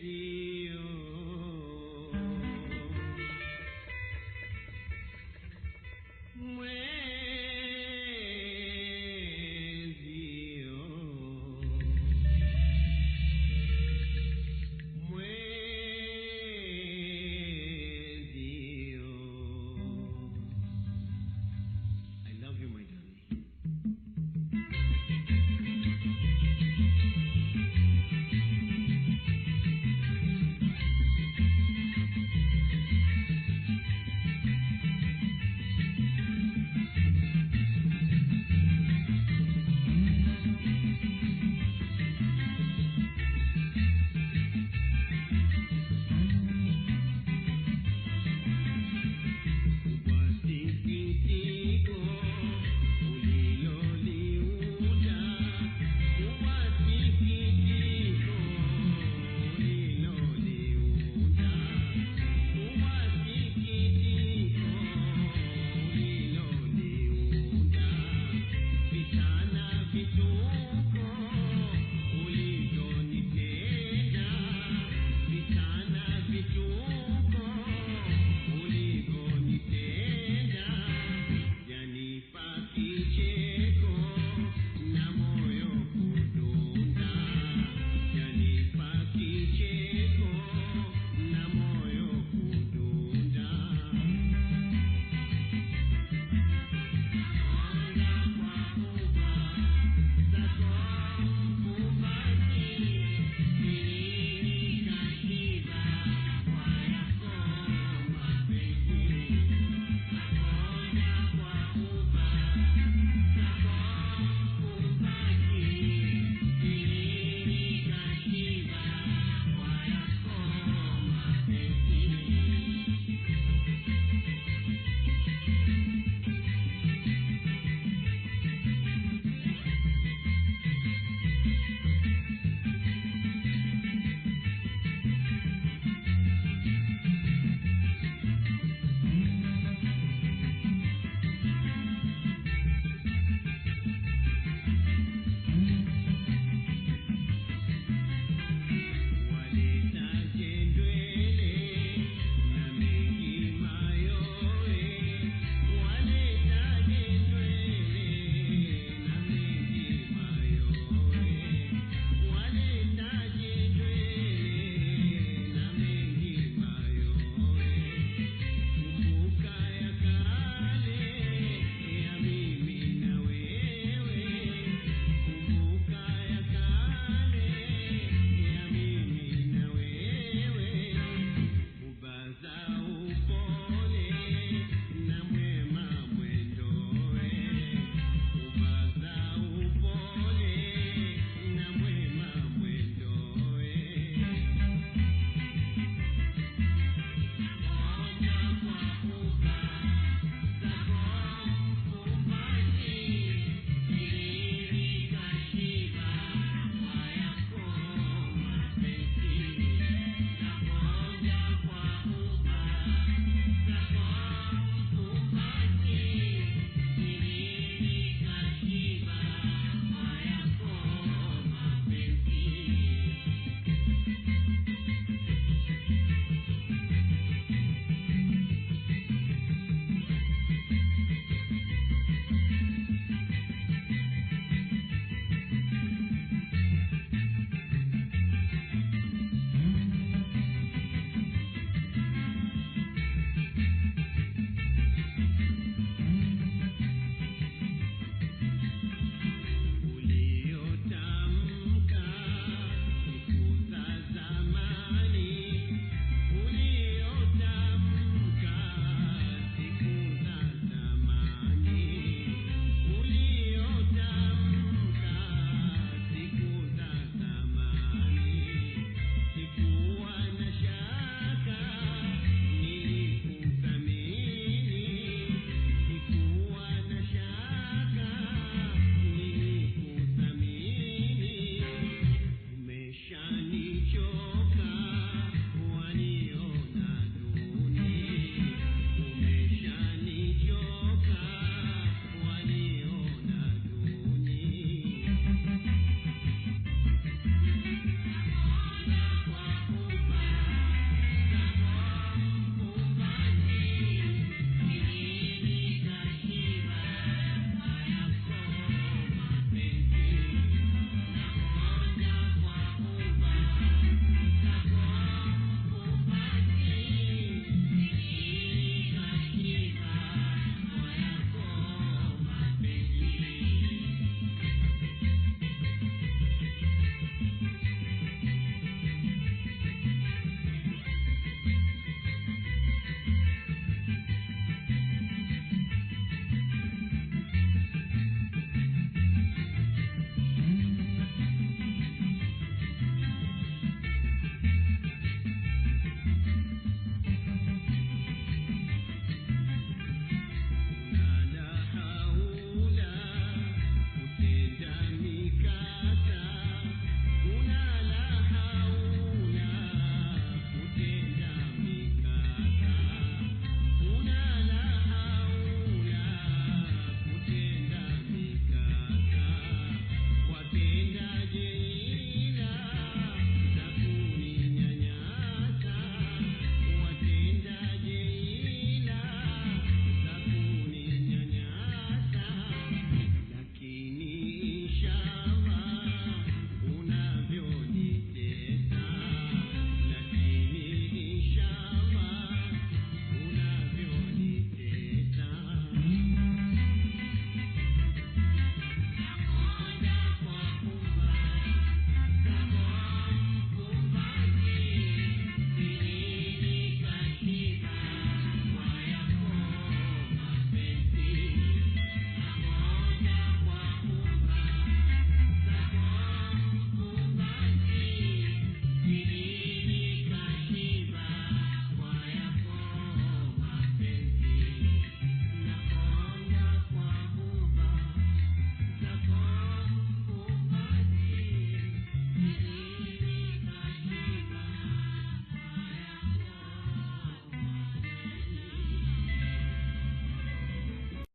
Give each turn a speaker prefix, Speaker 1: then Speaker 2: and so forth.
Speaker 1: Jesus.